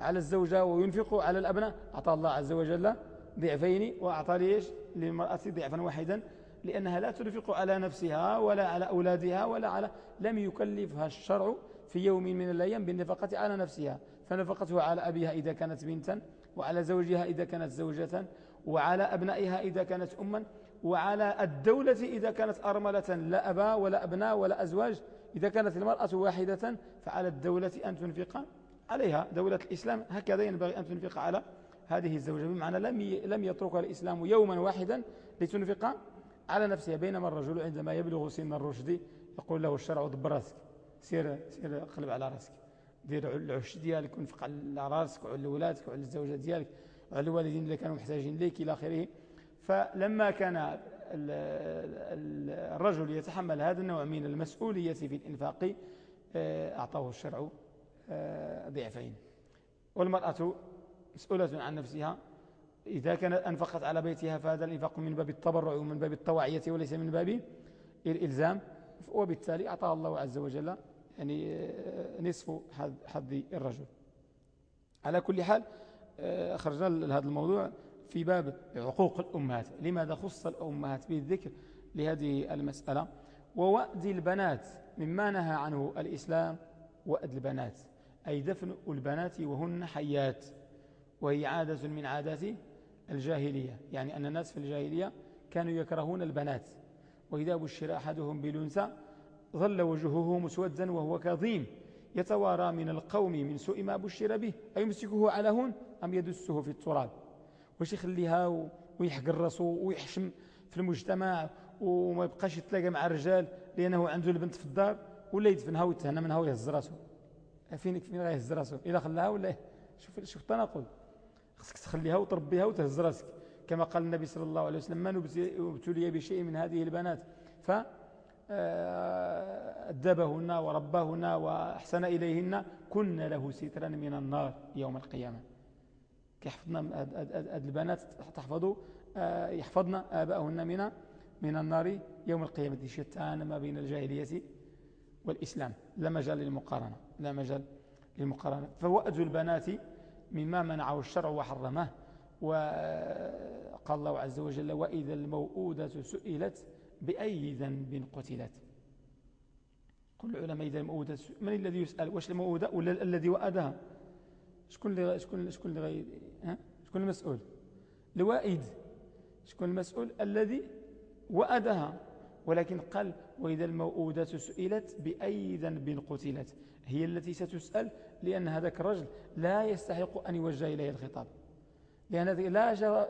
على الزوجة وينفق على الأبناء أعطى الله عز وجل ضعفين وأعطى ليش للمرأة ضعفا واحدا لأنها لا تنفق على نفسها ولا على أولادها ولا على لم يكلفها الشرع في يوم من الأيام بالنفقة على نفسها فنفقتها على أبيها إذا كانت بنتا وعلى زوجها إذا كانت زوجة. وعلى أبنائها إذا كانت أما وعلى الدولة إذا كانت أرملة لا أبا ولا أبناء ولا أزواج. إذا كانت المرأة واحدة فعلى الدولة أن تنفق عليها. دولة الإسلام هكذا ينبغي أن تنفق على هذه الزوجة. بمعنى لم لم يتركها الإسلام يوما واحدا لتنفق على نفسها. بينما الرجل عندما يبلغ سن الرشد يقول له الشرع ضب راسك سير سير قلب على راسك. دير العش ديالك ونفق على راسك وعلى ولادك وعلى الزوجة ديالك. الوالدين اللي كانوا محتاجين ليك إلى آخره. فلما كان الرجل يتحمل هذا النوع من المسؤولية في الإنفاق آه، أعطاه الشرع آه، ضعفين. والمرأة مسؤولة عن نفسها. إذا كانت أنفقت على بيتها فهذا الإنفاق من باب التبرع ومن باب الطواعية وليس من باب الإلزام. وبالتالي أعطاه الله عز وجل يعني آه، نصف حظ الرجل. على كل حال خرجنا لهذا الموضوع في باب عقوق الأمهات. لماذا خص الأمهات بالذكر لهذه المسألة؟ ووأد البنات مما نهى عنه الإسلام وأد البنات. أي دفن البنات وهن حيات وهي عادة من عادات الجاهلية. يعني أن الناس في الجاهلية كانوا يكرهون البنات. وإذا بشر أحدهم بلنسى ظل وجهه مسودا وهو كظيم. يتوارى من القوم من سوء ما بشر به. أيمسكه على هون أم يدسه في التراب؟ واش يخليها ويحقر راسه ويحشم في المجتمع وما يبقاش يتلاقى مع الرجال لأنه عنده البنت في الدار ولا يدفنها ويتهنى منها ويهز راسه فين فين غيهز راسه إذا خلاها ولا إيه؟ شوف شوف التناقض. خصك تخليها وتربيها وتهز راسك. كما قال النبي صلى الله عليه وسلم ما ابتلي بشيء من هذه البنات ف أدبهن ورباهن وأحسن إليهن كن له سترا من النار يوم القيامة. كيحفظنا البنات تحفظوا آه، يحفظن آباءهن من من النار يوم القيامة. شتان ما بين الجاهلية والإسلام. لا مجال للمقارنة لا مجال للمقارنة. فوأد البنات مما منعه الشرع وحرمه وقال الله عز وجل وإذا الموؤودة سئلت بأي ذنب قتلت. كل العلماء إذا الموؤودة من الذي يسأل؟ واش الموؤودة ولا الذي وأدها شكون اللي شكون شكون اللي غي ها؟ شكون المسؤول؟ الوائد. شكون المسؤول؟ الذي وأدها ولكن قال وإذا الموؤودة سئلت بأي ذنب قتلت. هي التي ستسأل لأن هذاك الرجل لا يستحق أن يوجه إليه الخطاب. لأن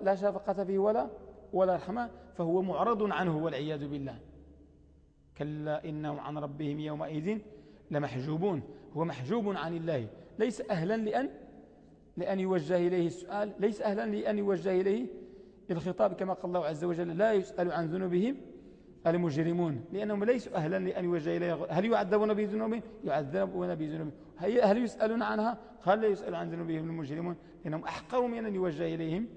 لا شفقة فيه ولا ولا رحمة فهو معرض عنه والعياذ بالله. كلا إنهم عن ربهم يومئذ لمحجوبون. هو محجوب عن الله. ليس أهلا لأن لأن يوجه إليه السؤال ليس أهلا لأن يوجه إليه الخطاب كما قال الله عز وجل لا يسأل عن ذنوبهم المجرمون. لأنهم ليسوا أهلا لأن يوجه إليه هل يعذبون بذنوبهم؟ يعذبون بذنوبهم. هل يسألون عنها؟ قال لا يسأل عن ذنوبهم المجرمون. لأنهم أحقروا من أن يوجه إليهم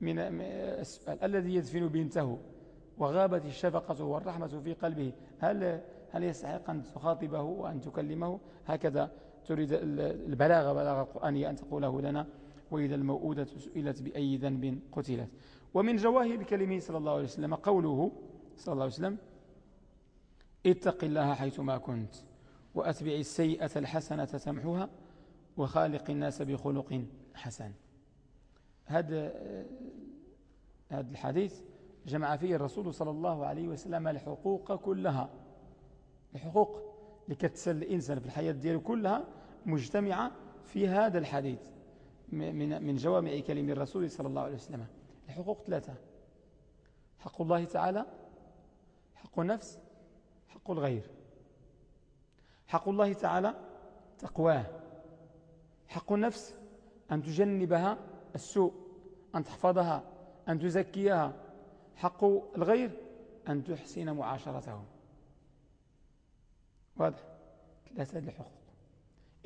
من السؤال الذي يدفن بنته وغابت الشفقة والرحمة في قلبه. هل هل يستحق أن تخاطبه وأن تكلمه؟ هكذا تريد البلاغة بلاغة القرآنية أن تقوله لنا. وإذا الموؤودة سئلت بأي ذنب قتلت. ومن جواهر كلمه صلى الله عليه وسلم قوله صلى الله عليه وسلم اتق الله حيثما كنت وأتبع السيئة الحسنة تمحوها وخالق الناس بخلق حسن. هذا هذا الحديث جمع فيه الرسول صلى الله عليه وسلم الحقوق كلها. الحقوق لكتسل الإنسان في الحياة دياله كلها مجتمعة في هذا الحديث من من جوامع كلم الرسول صلى الله عليه وسلم. الحقوق ثلاثة حق الله تعالى حق النفس حق الغير. حق الله تعالى تقواه. حق النفس أن تجنبها السوء أن تحفظها أن تزكيها. حق الغير أن تحسن معاشرتهم. واضح؟ ثلاثة الحقوق.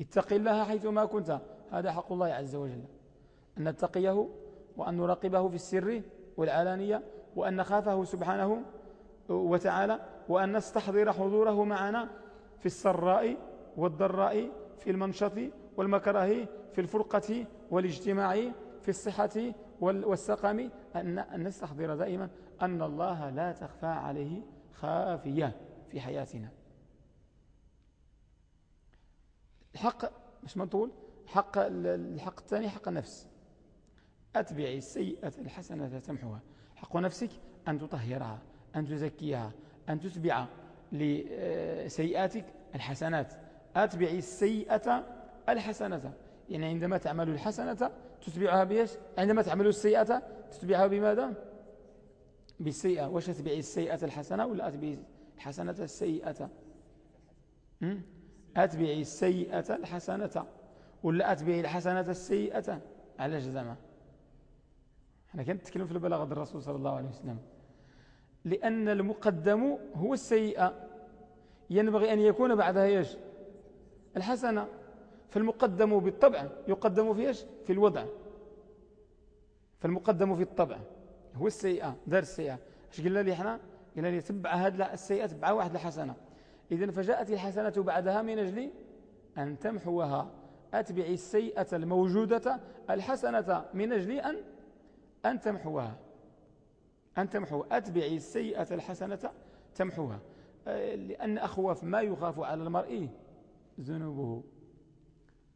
اتق الله حيثما كنت. هذا حق الله عز وجل. أن نتقيه وأن نراقبه في السر والعلانية وأن نخافه سبحانه وتعالى وأن نستحضر حضوره معنا في السراء والضراء في المنشط والمكره في الفرقة والإجتماع في الصحة والسقم أن نستحضر دائما أن الله لا تخفى عليه خافية في حياتنا. الحق مش منطول حق الحق الثاني حق النفس. أتبعي السيئة الحسنة تمحوها. حق نفسك أن تطهرها أن تزكيها أن تتبع لسيئاتك الحسنات. أتبعي السيئة الحسنة. يعني عندما تعمل الحسنة تتبعها بيش عندما تعمل السيئة تتبعها بماذا؟ بالسيئة. واش تتبعي السيئة الحسنة ولا أتبعي الحسنة السيئة؟ أتبعي السيئة الحسنة ولا أتبعي الحسنة السيئة؟ على جزمة إحنا كنت نتكلم في البلاغة الرسول صلى الله عليه وسلم. لأن المقدم هو السيئة. ينبغي أن يكون بعدها إيش؟ الحسنة. فالمقدم بالطبع يقدم في إيش؟ في الوضع. فالمقدم في الطبع. هو السيئة دار السيئة. إيش قلنا لي إحنا؟ قلنا لي تبع هذه السيئة تبع واحد الحسنة إذن فجاءت الحسنة بعدها من أجل أن تمحوها. أتبعي السيئة الموجودة الحسنة من أجل أن أن تمحوها. أن تمحو أتبعي السيئة الحسنة تمحوها. لأن أخوف ما يخاف على المرء ذنوبه.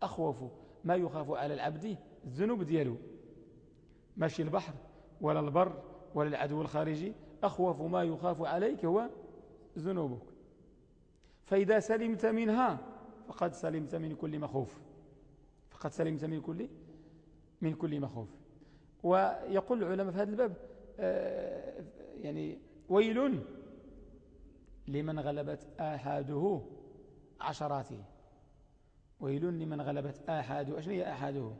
أخوف ما يخاف على العبد الذنوب دياله ماشي البحر ولا البر ولا العدو الخارجي. أخوف ما يخاف عليك هو ذنوبك. فإذا سلمت منها فقد سلمت من كل مخوف. فقد سلمت من كل من كل مخوف. ويقول العلماء في هذا الباب آه، يعني ويل لمن غلبت آحاده عشراته ويل لمن غلبت آحاده أشن هي آحاده.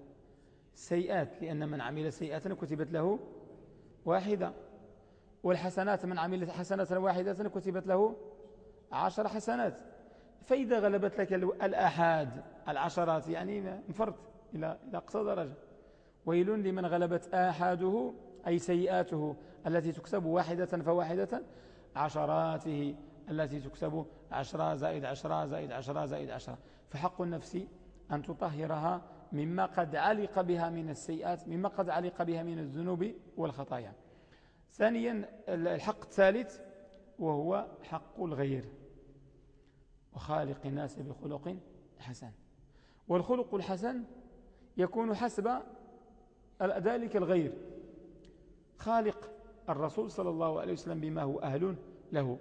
سيئات لأن من عمل سيئة كتبت له واحدة. والحسنات من عمل حسنة واحدة كتبت له عشر حسنات. فإذا غلبت لك الآحاد العشرات يعني انفرت إلى إلى أقصى درجة. ويل لمن غلبت آحاده أي سيئاته التي تكسب واحدة فواحدة عشراته التي تكسب عشرة زائد عشرة زائد عشرة زائد عشرة. فحق النفس أن تطهرها مما قد علق بها من السيئات مما قد علق بها من الذنوب والخطايا. ثانيا الحق الثالث وهو حق الغير. وخالق الناس بخلق حسن. والخلق الحسن يكون حسب ذلك الغير. خالق الرسول صلى الله عليه وسلم بما هو أهل له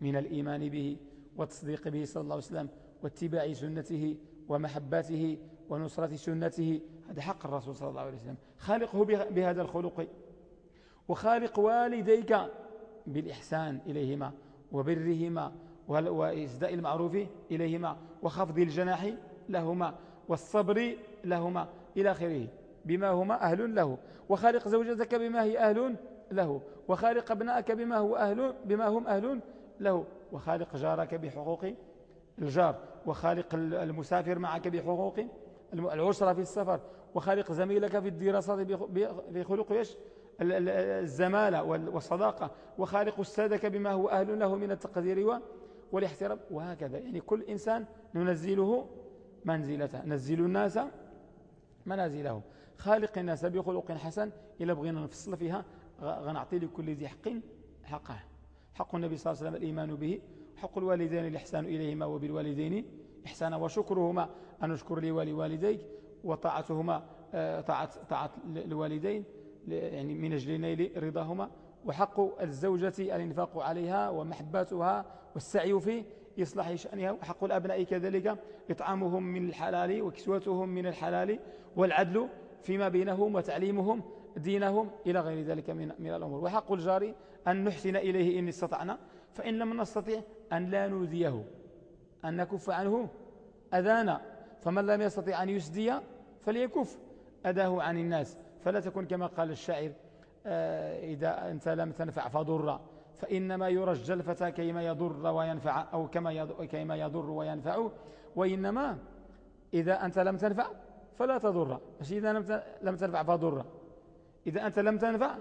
من الإيمان به والتصديق به صلى الله عليه وسلم واتباع سنته ومحبته ونصرة سنته. هذا حق الرسول صلى الله عليه وسلم. خالقه بهذا الخلق. وخالق والديك بالإحسان إليهما وبرهما وإسداء المعروف إليهما وخفض الجناح لهما والصبر لهما إلى آخره. بما هما أهل له. وخالق زوجتك بما هي أهل له. وخالق ابنائك بما, هو أهل بما هم أهل له. وخالق جارك بحقوق الجار. وخالق المسافر معك بحقوق العسرة في السفر وخالق زميلك في الدراسة بخلق إيش؟ الزمالة والصداقة وخالق أستاذك بما هو أهل له من التقدير والاحترام. وهكذا. يعني كل إنسان ننزله منزلته نزل الناس منازلهم خالق الناس بخلق حسن إلا بغينا نفصل فيها غنعطي لكل ذي حق حقه. حق النبي صلى الله عليه وسلم الإيمان به. حق الوالدين الإحسان إليهما وبالوالدين إحسانا وشكرهما أن نشكر لي ولوالديك وطاعتهما طاعة, طاعة الوالدين يعني من أجل نيل رضاهما. وحق الزوجة الإنفاق عليها ومحباتها والسعي في إصلاح شأنها. وحق الأبناء كذلك إطعامهم من الحلال وكسوتهم من الحلال والعدل فيما بينهم وتعليمهم دينهم إلى غير ذلك من, من الأمور. وحق الجار أن نحسن إليه إن استطعنا. فإن لم نستطيع أن لا نوذيه أن نكف عنه أذانا فمن لم يستطيع أن يسدي فليكف. أداه عن الناس. فلا تكن كما قال الشاعر آه، إذا أنت لم تنفع فضر فإنما يرجى الفتى كيما يضر وينفع أو كما كيما يضر وينفع. وإنما إذا أنت لم تنفع فلا تضر. مش إذا لم تنفع فضر. إذا أنت لم تنفع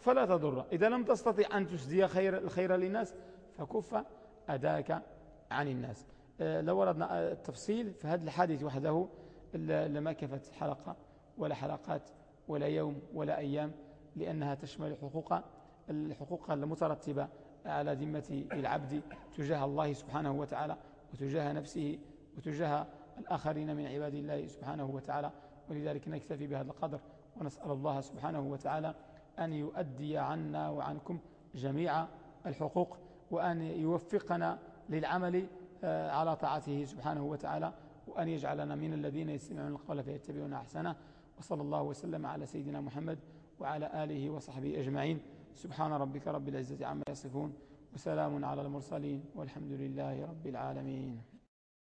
فلا تضر. إذا لم تستطيع أن تسدي خير الخير للناس فكف أداك عن الناس. آه، لو وردنا التفصيل فهذا الحديث وحده لما كفت حلقة ولا حلقات ولا يوم ولا أيام لأنها تشمل الحقوق الحقوق المترتبة على ذمة العبد تجاه الله سبحانه وتعالى وتجاه نفسه وتجاه الآخرين من عباد الله سبحانه وتعالى. ولذلك نكتفي بهذا القدر ونسأل الله سبحانه وتعالى أن يؤدي عنا وعنكم جميع الحقوق وأن يوفقنا للعمل آه، على طاعته سبحانه وتعالى وأن يجعلنا من الذين يستمعون القول فيتبعون أحسنه. وصلى الله وسلم على سيدنا محمد وعلى آله وصحبه أجمعين. سبحان ربك رب العزة عما يصفون وسلام على المرسلين والحمد لله رب العالمين.